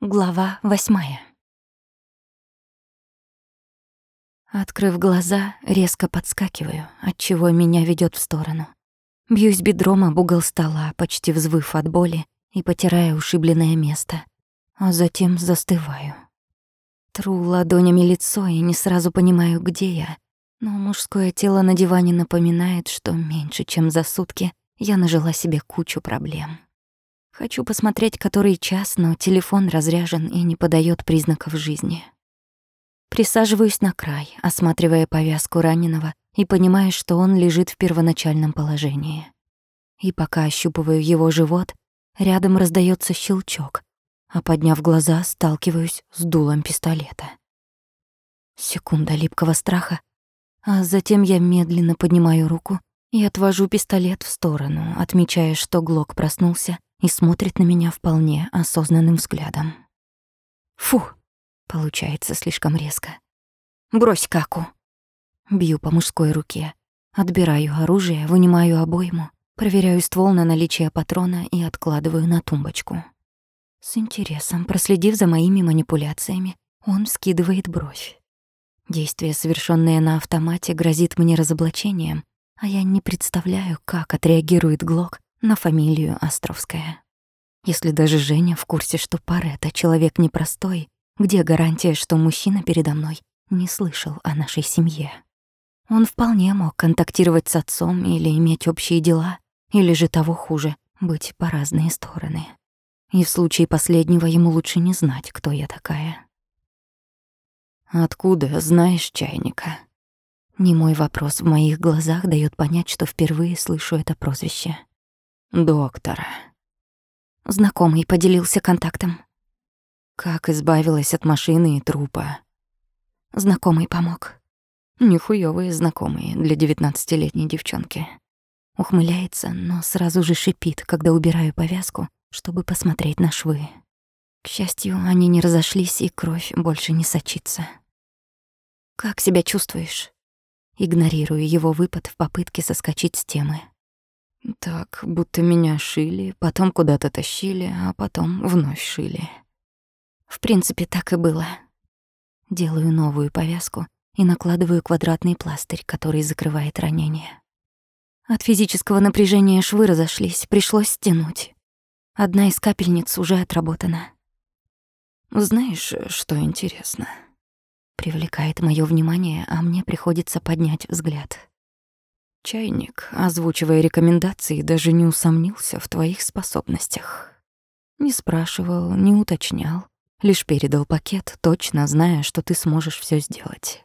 Глава восьмая. Открыв глаза, резко подскакиваю, отчего меня ведет в сторону. Бьюсь бедром об угол стола, почти взвыв от боли и потирая ушибленное место, а затем застываю. Тру ладонями лицо и не сразу понимаю, где я, но мужское тело на диване напоминает, что меньше чем за сутки я нажила себе кучу проблем. Хочу посмотреть, который час, но телефон разряжен и не подает признаков жизни. Присаживаюсь на край, осматривая повязку раненого и понимая, что он лежит в первоначальном положении. И пока ощупываю его живот, рядом раздается щелчок, а подняв глаза, сталкиваюсь с дулом пистолета. Секунда липкого страха, а затем я медленно поднимаю руку и отвожу пистолет в сторону, отмечая, что Глок проснулся и смотрит на меня вполне осознанным взглядом. Фу, получается слишком резко. Брось каку. Бью по мужской руке, отбираю оружие, вынимаю обойму, проверяю ствол на наличие патрона и откладываю на тумбочку. С интересом, проследив за моими манипуляциями, он скидывает бровь. Действие, совершенное на автомате, грозит мне разоблачением, а я не представляю, как отреагирует Глок на фамилию Островская. Если даже Женя в курсе, что Паретта человек непростой, где гарантия, что мужчина передо мной не слышал о нашей семье? Он вполне мог контактировать с отцом или иметь общие дела, или же того хуже, быть по разные стороны. И в случае последнего ему лучше не знать, кто я такая. «Откуда знаешь чайника?» Немой вопрос в моих глазах дает понять, что впервые слышу это прозвище доктора. Знакомый поделился контактом. Как избавилась от машины и трупа. Знакомый помог. Нехуёвые знакомые для девятнадцатилетней девчонки. Ухмыляется, но сразу же шипит, когда убираю повязку, чтобы посмотреть на швы. К счастью, они не разошлись, и кровь больше не сочится. «Как себя чувствуешь?» Игнорирую его выпад в попытке соскочить с темы. Так, будто меня шили, потом куда-то тащили, а потом вновь шили. В принципе, так и было. Делаю новую повязку и накладываю квадратный пластырь, который закрывает ранение. От физического напряжения швы разошлись, пришлось стянуть. Одна из капельниц уже отработана. Знаешь, что интересно? Привлекает моё внимание, а мне приходится поднять взгляд. Чайник, озвучивая рекомендации, даже не усомнился в твоих способностях. Не спрашивал, не уточнял, лишь передал пакет, точно зная, что ты сможешь все сделать.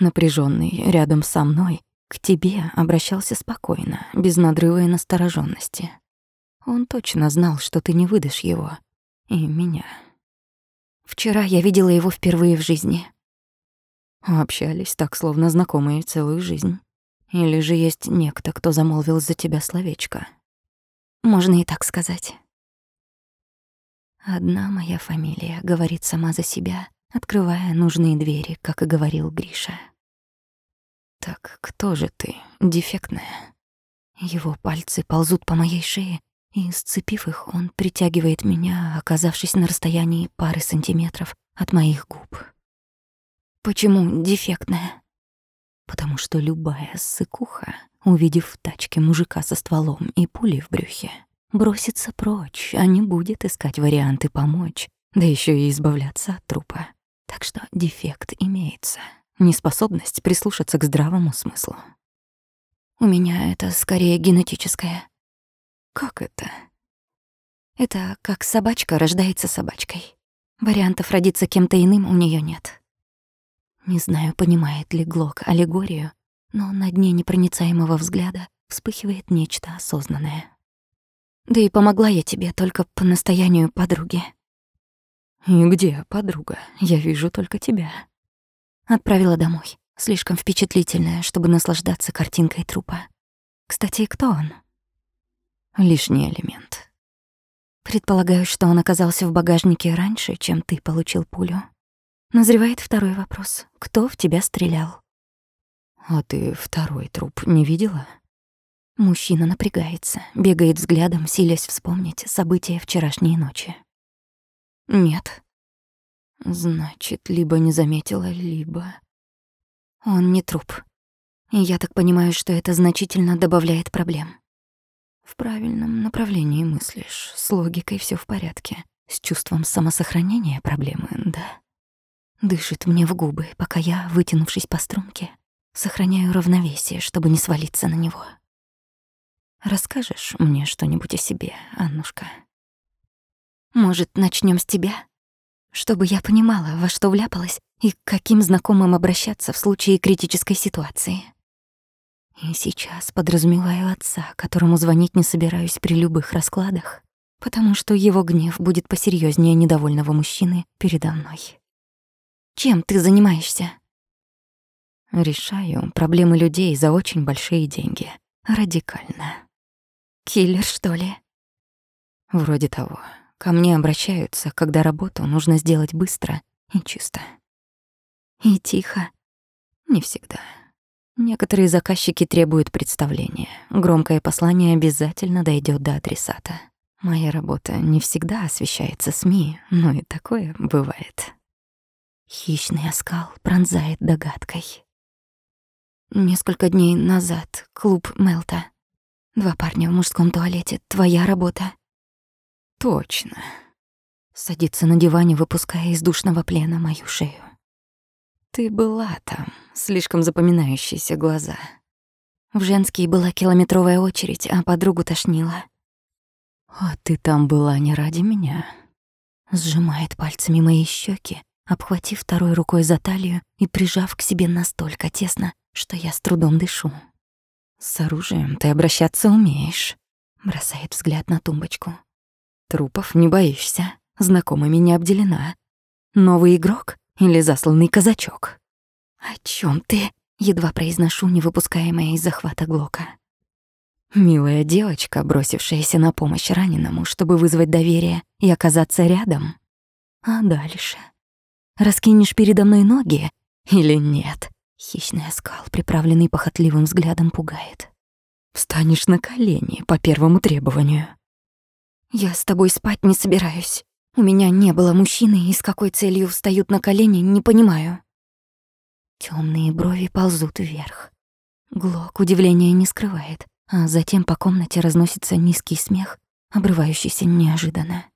Напряженный рядом со мной, к тебе обращался спокойно, без надрыва и настороженности. Он точно знал, что ты не выдашь его. И меня. Вчера я видела его впервые в жизни. Общались так, словно знакомые целую жизнь. Или же есть некто, кто замолвил за тебя словечко? Можно и так сказать. Одна моя фамилия говорит сама за себя, открывая нужные двери, как и говорил Гриша. Так кто же ты, дефектная? Его пальцы ползут по моей шее, и, сцепив их, он притягивает меня, оказавшись на расстоянии пары сантиметров от моих губ. Почему дефектная? Потому что любая ссыкуха, увидев в тачке мужика со стволом и пулей в брюхе, бросится прочь, а не будет искать варианты помочь, да еще и избавляться от трупа. Так что дефект имеется, неспособность прислушаться к здравому смыслу. У меня это скорее генетическое. Как это? Это как собачка рождается собачкой. Вариантов родиться кем-то иным у нее нет. Не знаю, понимает ли Глок аллегорию, но на дне непроницаемого взгляда вспыхивает нечто осознанное. Да и помогла я тебе только по настоянию подруги. И где подруга? Я вижу только тебя. Отправила домой. Слишком впечатлительная, чтобы наслаждаться картинкой трупа. Кстати, кто он? Лишний элемент. Предполагаю, что он оказался в багажнике раньше, чем ты получил пулю. Назревает второй вопрос. Кто в тебя стрелял? А ты второй труп не видела? Мужчина напрягается, бегает взглядом, силясь вспомнить события вчерашней ночи. Нет. Значит, либо не заметила, либо... Он не труп. И я так понимаю, что это значительно добавляет проблем. В правильном направлении мыслишь. С логикой все в порядке. С чувством самосохранения проблемы, да. Дышит мне в губы, пока я, вытянувшись по струнке, сохраняю равновесие, чтобы не свалиться на него. Расскажешь мне что-нибудь о себе, Аннушка? Может, начнем с тебя? Чтобы я понимала, во что вляпалась и к каким знакомым обращаться в случае критической ситуации. И сейчас подразумеваю отца, которому звонить не собираюсь при любых раскладах, потому что его гнев будет посерьезнее недовольного мужчины передо мной. Чем ты занимаешься? Решаю проблемы людей за очень большие деньги. Радикально. Киллер, что ли? Вроде того. Ко мне обращаются, когда работу нужно сделать быстро и чисто. И тихо. Не всегда. Некоторые заказчики требуют представления. Громкое послание обязательно дойдет до адресата. Моя работа не всегда освещается СМИ, но и такое бывает. Хищный оскал пронзает догадкой. Несколько дней назад клуб Мелта. Два парня в мужском туалете. Твоя работа. Точно. Садится на диване, выпуская из душного плена мою шею. Ты была там, слишком запоминающиеся глаза. В женский была километровая очередь, а подругу тошнило. А ты там была не ради меня. Сжимает пальцами мои щеки, обхватив второй рукой за талию и прижав к себе настолько тесно, что я с трудом дышу. «С оружием ты обращаться умеешь», — бросает взгляд на тумбочку. «Трупов не боишься, знакомыми не обделена. Новый игрок или засланный казачок?» «О чем ты?» — едва произношу, не выпуская моя из захвата Глока. «Милая девочка, бросившаяся на помощь раненому, чтобы вызвать доверие и оказаться рядом. А дальше? Раскинешь передо мной ноги или нет?» Хищный оскал, приправленный похотливым взглядом, пугает. Встанешь на колени по первому требованию. Я с тобой спать не собираюсь. У меня не было мужчины, и с какой целью встают на колени, не понимаю. Темные брови ползут вверх. Глок удивления не скрывает, а затем по комнате разносится низкий смех, обрывающийся неожиданно.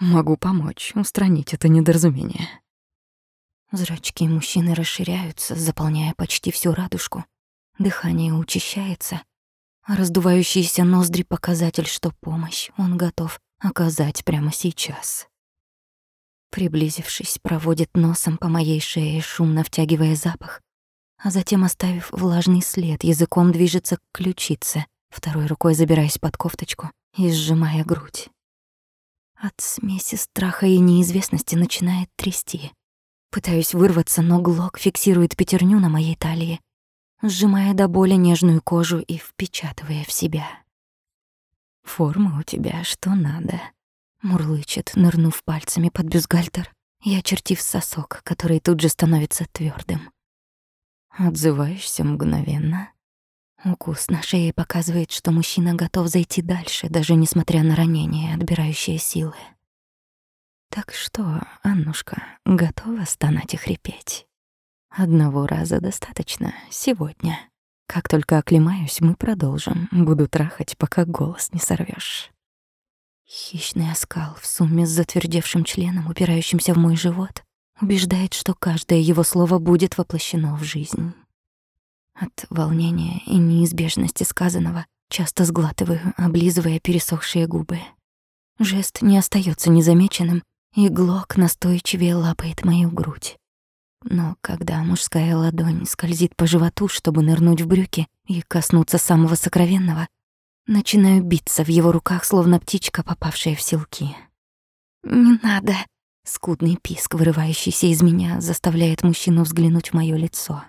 Могу помочь устранить это недоразумение. Зрачки мужчины расширяются, заполняя почти всю радужку. Дыхание учащается, а раздувающиеся ноздри — показатель, что помощь он готов оказать прямо сейчас. Приблизившись, проводит носом по моей шее, шумно втягивая запах, а затем, оставив влажный след, языком движется к ключице, второй рукой забираясь под кофточку и сжимая грудь. От смеси страха и неизвестности начинает трясти. Пытаюсь вырваться, но Глок фиксирует пятерню на моей талии, сжимая до боли нежную кожу и впечатывая в себя. «Форма у тебя что надо», — мурлычет, нырнув пальцами под бюстгальтер и очертив сосок, который тут же становится твердым. Отзываешься мгновенно. Укус на шее показывает, что мужчина готов зайти дальше, даже несмотря на ранение, отбирающее силы. Так что, Аннушка, готова стонать и хрипеть? Одного раза достаточно сегодня. Как только оклемаюсь, мы продолжим. Буду трахать, пока голос не сорвешь. Хищный оскал в сумме с затвердевшим членом, упирающимся в мой живот, убеждает, что каждое его слово будет воплощено в жизнь. От волнения и неизбежности сказанного часто сглатываю, облизывая пересохшие губы. Жест не остается незамеченным, и Глок настойчивее лапает мою грудь. Но когда мужская ладонь скользит по животу, чтобы нырнуть в брюки и коснуться самого сокровенного, начинаю биться в его руках, словно птичка, попавшая в селки. «Не надо!» Скудный писк, вырывающийся из меня, заставляет мужчину взглянуть в моё лицо.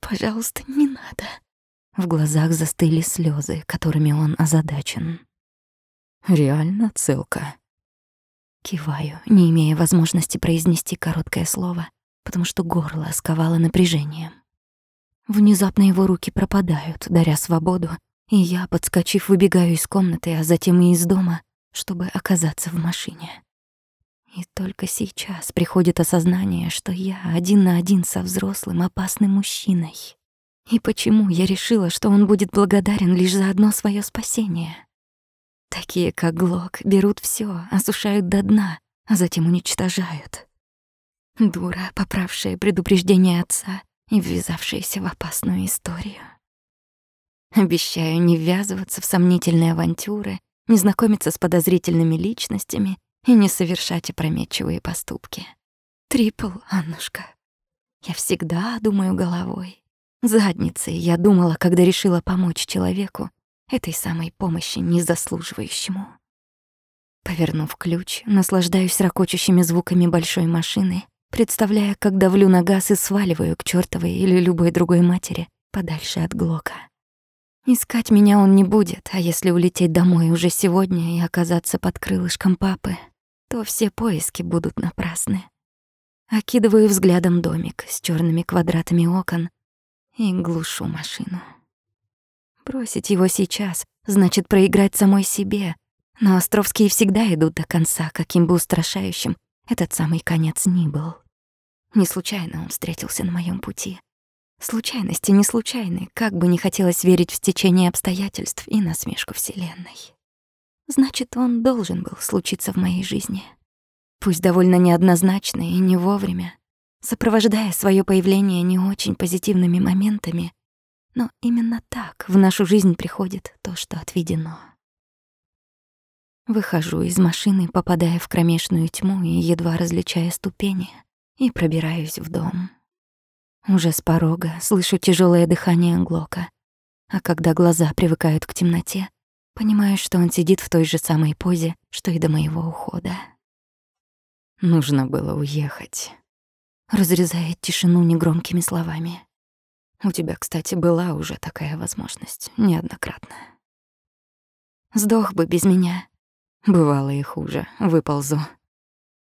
«Пожалуйста, не надо!» В глазах застыли слезы, которыми он озадачен. «Реально целка?» Киваю, не имея возможности произнести короткое слово, потому что горло сковало напряжением. Внезапно его руки пропадают, даря свободу, и я, подскочив, выбегаю из комнаты, а затем и из дома, чтобы оказаться в машине. И только сейчас приходит осознание, что я один на один со взрослым опасным мужчиной. И почему я решила, что он будет благодарен лишь за одно свое спасение? Такие, как Глок, берут все, осушают до дна, а затем уничтожают. Дура, поправшая предупреждение отца и ввязавшаяся в опасную историю. Обещаю не ввязываться в сомнительные авантюры, не знакомиться с подозрительными личностями и не совершать опрометчивые поступки. Трипл, Аннушка. Я всегда думаю головой. Задницей я думала, когда решила помочь человеку, этой самой помощи незаслуживающему. Повернув ключ, наслаждаюсь ракочущими звуками большой машины, представляя, как давлю на газ и сваливаю к чёртовой или любой другой матери подальше от Глока. Искать меня он не будет, а если улететь домой уже сегодня и оказаться под крылышком папы, то все поиски будут напрасны. Окидываю взглядом домик с черными квадратами окон и глушу машину. Бросить его сейчас значит проиграть самой себе, но Островские всегда идут до конца, каким бы устрашающим этот самый конец ни был. Не случайно он встретился на моем пути. Случайности не случайны, как бы не хотелось верить в стечение обстоятельств и насмешку Вселенной. Значит, он должен был случиться в моей жизни. Пусть довольно неоднозначно и не вовремя, сопровождая свое появление не очень позитивными моментами, но именно так в нашу жизнь приходит то, что отведено. Выхожу из машины, попадая в кромешную тьму и едва различая ступени, и пробираюсь в дом. Уже с порога слышу тяжелое дыхание Глока, а когда глаза привыкают к темноте, понимаю, что он сидит в той же самой позе, что и до моего ухода. Нужно было уехать. Разрезает тишину негромкими словами. У тебя, кстати, была уже такая возможность, неоднократно. Сдох бы без меня. Бывало и хуже, выползу.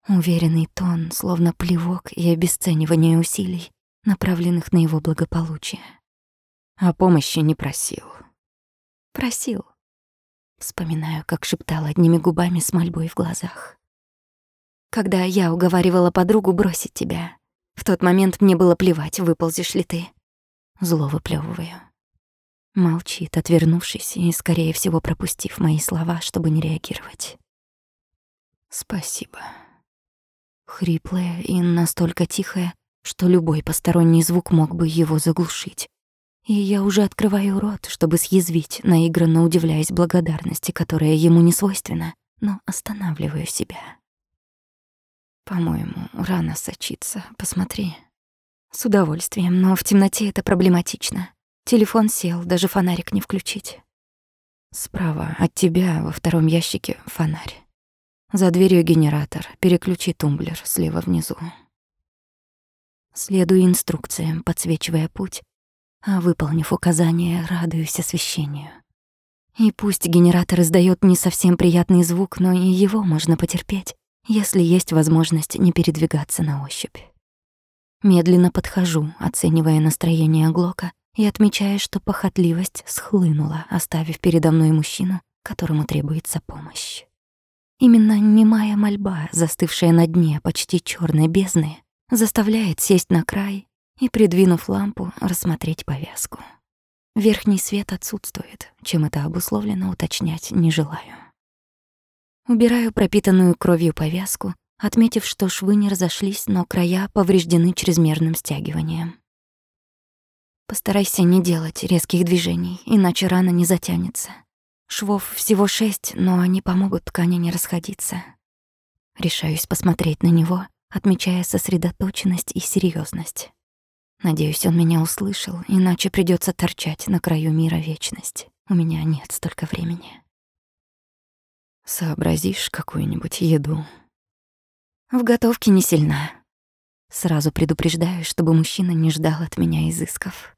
Уверенный тон, словно плевок и обесценивание усилий, направленных на его благополучие. О помощи не просил. Просил. Вспоминаю, как шептал одними губами с мольбой в глазах. Когда я уговаривала подругу бросить тебя, в тот момент мне было плевать, выползешь ли ты. Зло выплёвываю. Молчит, отвернувшись и, скорее всего, пропустив мои слова, чтобы не реагировать. Спасибо. Хриплая и настолько тихая, что любой посторонний звук мог бы его заглушить. И я уже открываю рот, чтобы съязвить, наигранно удивляясь благодарности, которая ему не свойственна, но останавливаю себя. По-моему, рано сочиться, посмотри. С удовольствием, но в темноте это проблематично. Телефон сел, даже фонарик не включить. Справа от тебя во втором ящике фонарь. За дверью генератор, переключи тумблер слева внизу. Следую инструкциям, подсвечивая путь, а выполнив указания, радуюсь освещению. И пусть генератор издаёт не совсем приятный звук, но и его можно потерпеть, если есть возможность не передвигаться на ощупь. Медленно подхожу, оценивая настроение Глока и отмечая, что похотливость схлынула, оставив передо мной мужчину, которому требуется помощь. Именно немая мольба, застывшая на дне почти черной бездны, заставляет сесть на край и, придвинув лампу, рассмотреть повязку. Верхний свет отсутствует, чем это обусловлено, уточнять не желаю. Убираю пропитанную кровью повязку, отметив, что швы не разошлись, но края повреждены чрезмерным стягиванием. Постарайся не делать резких движений, иначе рана не затянется. Швов всего шесть, но они помогут ткани не расходиться. Решаюсь посмотреть на него отмечая сосредоточенность и серьезность. Надеюсь, он меня услышал, иначе придется торчать на краю мира вечность. У меня нет столько времени. Сообразишь какую-нибудь еду? В готовке не сильна. Сразу предупреждаю, чтобы мужчина не ждал от меня изысков.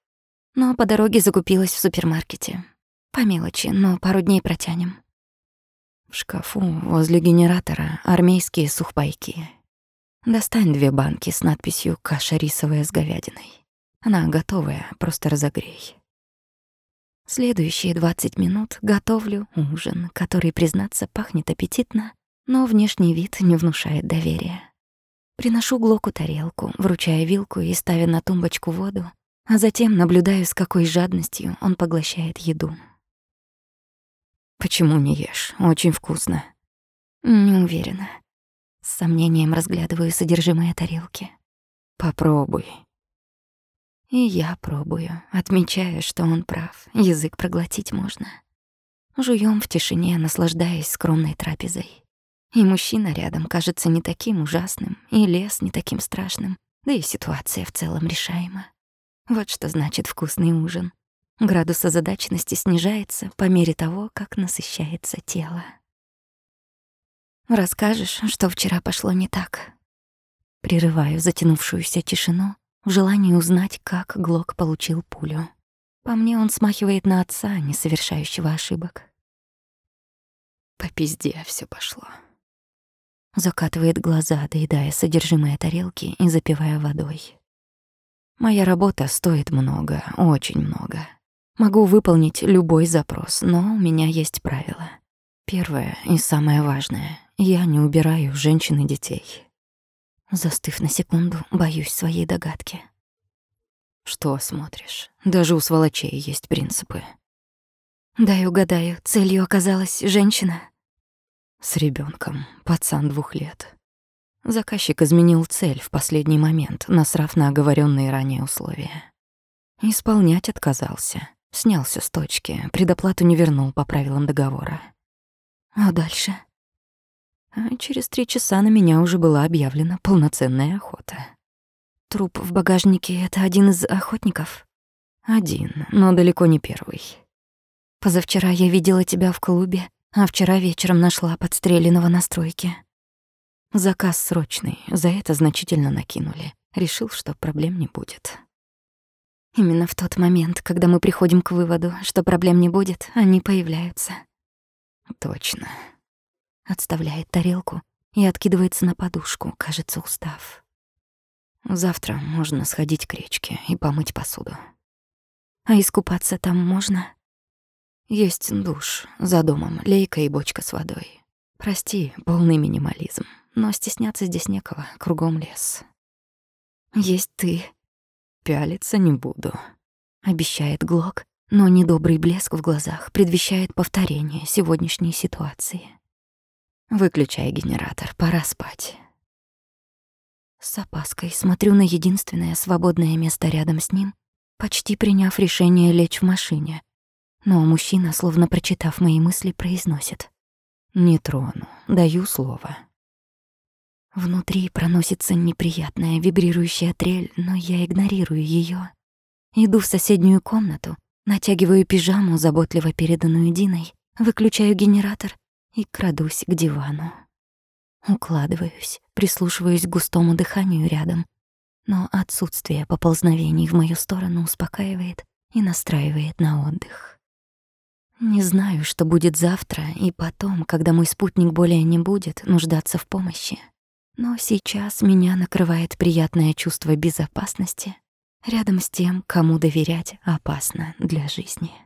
Но по дороге закупилась в супермаркете. По мелочи, но пару дней протянем. В шкафу возле генератора армейские сухпайки Достань две банки с надписью «Каша рисовая с говядиной». Она готовая, просто разогрей. Следующие 20 минут готовлю ужин, который, признаться, пахнет аппетитно, Но внешний вид не внушает доверия. Приношу Глоку тарелку, вручая вилку и ставя на тумбочку воду, а затем наблюдаю, с какой жадностью он поглощает еду. «Почему не ешь? Очень вкусно». «Не уверена». С сомнением разглядываю содержимое тарелки. «Попробуй». И я пробую, отмечая, что он прав, язык проглотить можно. Жуем в тишине, наслаждаясь скромной трапезой. И мужчина рядом кажется не таким ужасным, и лес не таким страшным, да и ситуация в целом решаема. Вот что значит вкусный ужин. Градус озадаченности снижается по мере того, как насыщается тело. Расскажешь, что вчера пошло не так? Прерываю затянувшуюся тишину в желании узнать, как Глок получил пулю. По мне он смахивает на отца, не совершающего ошибок. По пизде все пошло. Закатывает глаза, доедая содержимое тарелки и запивая водой. Моя работа стоит много, очень много. Могу выполнить любой запрос, но у меня есть правила. Первое и самое важное — я не убираю женщин и детей. Застыв на секунду, боюсь своей догадки. Что смотришь? Даже у сволочей есть принципы. Дай угадаю, целью оказалась женщина? С ребенком, пацан двух лет. Заказчик изменил цель в последний момент, насрав на оговоренные ранее условия. Исполнять отказался, снялся с точки, предоплату не вернул по правилам договора. А дальше? А через три часа на меня уже была объявлена полноценная охота. Труп в багажнике — это один из охотников? Один, но далеко не первый. Позавчера я видела тебя в клубе, а вчера вечером нашла подстреленного на стройке. Заказ срочный, за это значительно накинули. Решил, что проблем не будет. Именно в тот момент, когда мы приходим к выводу, что проблем не будет, они появляются. Точно. Отставляет тарелку и откидывается на подушку, кажется, устав. Завтра можно сходить к речке и помыть посуду. А искупаться там можно? Есть душ за домом, лейка и бочка с водой. Прости, полный минимализм, но стесняться здесь некого, кругом лес. Есть ты. Пялиться не буду, обещает Глок, но недобрый блеск в глазах предвещает повторение сегодняшней ситуации. Выключай генератор, пора спать. С опаской смотрю на единственное свободное место рядом с ним, почти приняв решение лечь в машине. Но мужчина, словно прочитав мои мысли, произносит. «Не трону, даю слово». Внутри проносится неприятная вибрирующая трель, но я игнорирую ее. Иду в соседнюю комнату, натягиваю пижаму, заботливо переданную Диной, выключаю генератор и крадусь к дивану. Укладываюсь, прислушиваюсь к густому дыханию рядом, но отсутствие поползновений в мою сторону успокаивает и настраивает на отдых. Не знаю, что будет завтра и потом, когда мой спутник более не будет нуждаться в помощи. Но сейчас меня накрывает приятное чувство безопасности рядом с тем, кому доверять опасно для жизни.